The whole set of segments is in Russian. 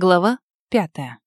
Глава пятая.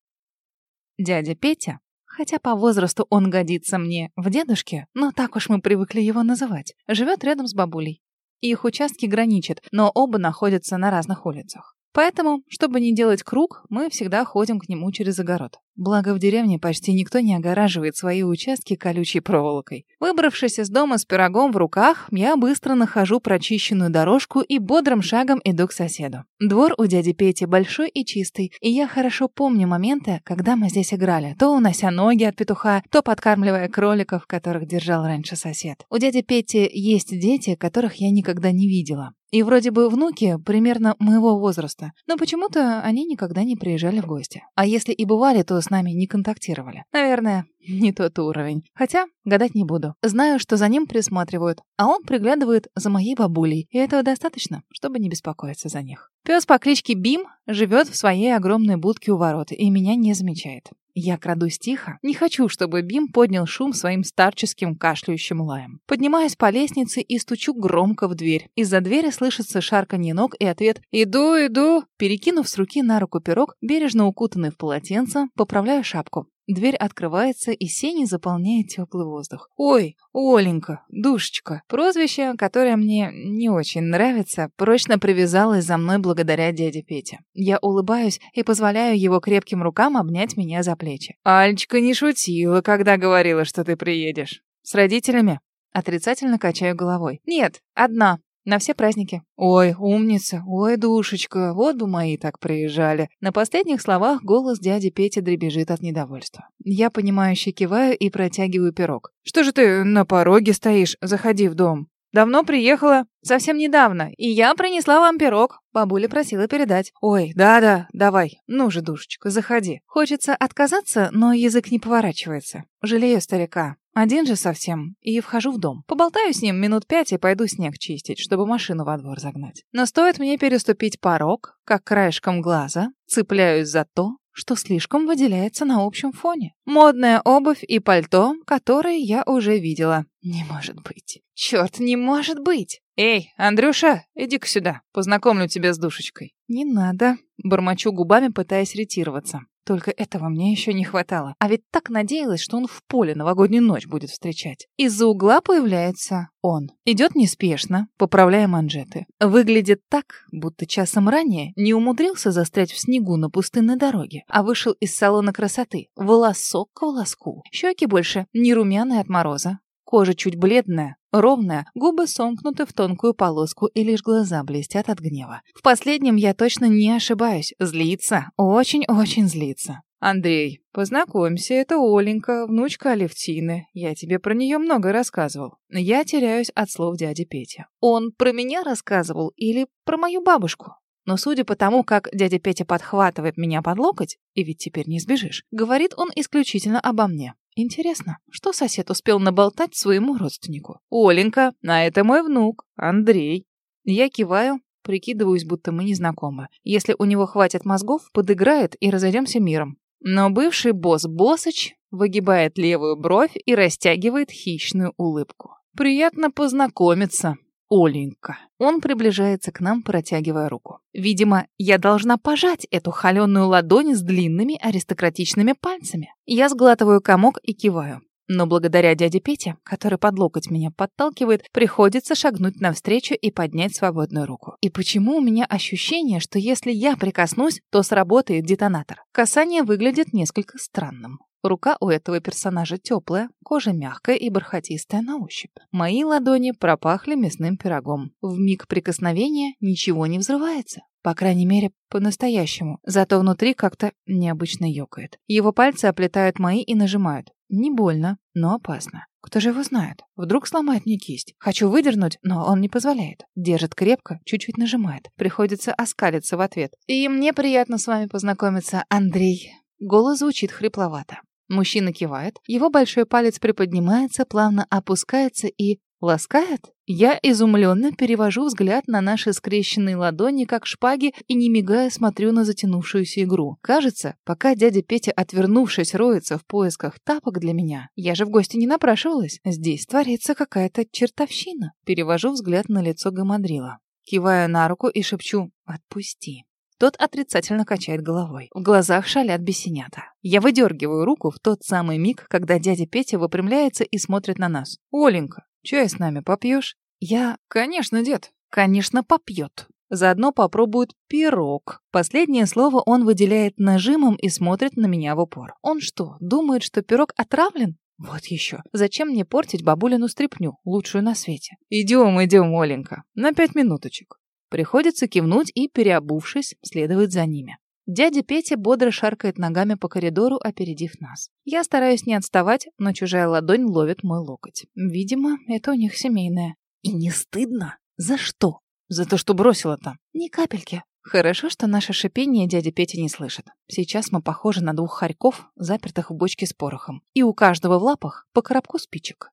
Дядя Петя, хотя по возрасту он годится мне в дедушке, но так уж мы привыкли его называть, живет рядом с бабулей. Их участки граничат, но оба находятся на разных улицах. Поэтому, чтобы не делать круг, мы всегда ходим к нему через огород. Благо в деревне почти никто не огораживает свои участки колючей проволокой. Выбравшись из дома с пирогом в руках, я быстро нахожу прочищенную дорожку и бодрым шагом иду к соседу. Двор у дяди Пети большой и чистый, и я хорошо помню моменты, когда мы здесь играли, то унося ноги от петуха, то подкармливая кроликов, которых держал раньше сосед. У дяди Пети есть дети, которых я никогда не видела. И вроде бы внуки примерно моего возраста, но почему-то они никогда не приезжали в гости. А если и бывали, то с нами не контактировали. Наверное, не тот уровень. Хотя гадать не буду. Знаю, что за ним присматривают, а он приглядывает за моей бабулей, и этого достаточно, чтобы не беспокоиться за них. Пес по кличке Бим живет в своей огромной будке у ворот и меня не замечает. Я крадусь тихо. Не хочу, чтобы Бим поднял шум своим старческим кашляющим лаем. Поднимаюсь по лестнице и стучу громко в дверь. Из-за двери слышится шарканье ног и ответ «Иду, иду!». Перекинув с руки на руку пирог, бережно укутанный в полотенце, поправляю шапку. Дверь открывается, и сени заполняет теплый воздух. «Ой, Оленька, душечка!» Прозвище, которое мне не очень нравится, прочно привязалось за мной благодаря дяде Пете. Я улыбаюсь и позволяю его крепким рукам обнять меня за плечи. «Альчика не шутила, когда говорила, что ты приедешь. С родителями?» Отрицательно качаю головой. «Нет, одна. На все праздники. Ой, умница, ой, душечка, вот бы мои так приезжали. На последних словах голос дяди Пети дребезжит от недовольства. Я понимающе киваю и протягиваю пирог. Что же ты на пороге стоишь? Заходи в дом. Давно приехала? Совсем недавно. И я принесла вам пирог. Бабуля просила передать. Ой, да-да, давай. Ну же, душечка, заходи. Хочется отказаться, но язык не поворачивается. Жалею старика. Один же совсем, и вхожу в дом. Поболтаю с ним минут пять и пойду снег чистить, чтобы машину во двор загнать. Но стоит мне переступить порог, как краешком глаза цепляюсь за то, что слишком выделяется на общем фоне. Модная обувь и пальто, которые я уже видела. Не может быть. Черт, не может быть. Эй, Андрюша, иди-ка сюда, познакомлю тебя с душечкой. Не надо. Бормочу губами, пытаясь ретироваться. Только этого мне еще не хватало. А ведь так надеялась, что он в поле новогоднюю ночь будет встречать. Из-за угла появляется он. Идет неспешно, поправляя манжеты. Выглядит так, будто часом ранее не умудрился застрять в снегу на пустынной дороге, а вышел из салона красоты. Волосок к волоску. Щеки больше не румяные от мороза. Кожа чуть бледная, ровная, губы сомкнуты в тонкую полоску и лишь глаза блестят от гнева. В последнем я точно не ошибаюсь. Злится. Очень-очень злится. «Андрей, познакомься, это Оленька, внучка Алевтины. Я тебе про нее много рассказывал. Я теряюсь от слов дяди Петя. Он про меня рассказывал или про мою бабушку? Но судя по тому, как дядя Петя подхватывает меня под локоть, и ведь теперь не сбежишь, говорит он исключительно обо мне. Интересно, что сосед успел наболтать своему родственнику? Оленька, а это мой внук, Андрей. Я киваю, прикидываюсь, будто мы не знакомы. Если у него хватит мозгов, подыграет и разойдемся миром. Но бывший босс Босыч выгибает левую бровь и растягивает хищную улыбку. Приятно познакомиться, Оленька. Он приближается к нам, протягивая руку. Видимо, я должна пожать эту холеную ладонь с длинными аристократичными пальцами. Я сглатываю комок и киваю. Но благодаря дяде Пете, который под локоть меня подталкивает, приходится шагнуть навстречу и поднять свободную руку. И почему у меня ощущение, что если я прикоснусь, то сработает детонатор? Касание выглядит несколько странным. Рука у этого персонажа теплая, кожа мягкая и бархатистая на ощупь. Мои ладони пропахли мясным пирогом. В миг прикосновения ничего не взрывается. По крайней мере, по-настоящему. Зато внутри как-то необычно ёкает. Его пальцы оплетают мои и нажимают. Не больно, но опасно. Кто же его знает? Вдруг сломает мне кисть. Хочу выдернуть, но он не позволяет. Держит крепко, чуть-чуть нажимает. Приходится оскалиться в ответ. И мне приятно с вами познакомиться, Андрей. Голос звучит хрипловато. Мужчина кивает, его большой палец приподнимается, плавно опускается и ласкает. Я изумленно перевожу взгляд на наши скрещенные ладони, как шпаги, и не мигая смотрю на затянувшуюся игру. Кажется, пока дядя Петя, отвернувшись, роется в поисках тапок для меня, я же в гости не напрашивалась. Здесь творится какая-то чертовщина. Перевожу взгляд на лицо Гамадрила. Киваю на руку и шепчу «Отпусти». Тот отрицательно качает головой. В глазах шалят бесенята. Я выдергиваю руку в тот самый миг, когда дядя Петя выпрямляется и смотрит на нас. «Оленька, чай с нами попьешь?» Я... «Конечно, дед». «Конечно, попьет». Заодно попробует пирог. Последнее слово он выделяет нажимом и смотрит на меня в упор. Он что, думает, что пирог отравлен? Вот еще. Зачем мне портить бабулину стряпню, лучшую на свете? Идем, идем, Оленька. На пять минуточек. Приходится кивнуть и, переобувшись, следовать за ними. Дядя Петя бодро шаркает ногами по коридору, опередив нас. Я стараюсь не отставать, но чужая ладонь ловит мой локоть. Видимо, это у них семейное. И не стыдно? За что? За то, что бросила там? Ни капельки. Хорошо, что наше шипение дядя Петя не слышит. Сейчас мы похожи на двух хорьков, запертых в бочке с порохом. И у каждого в лапах по коробку спичек.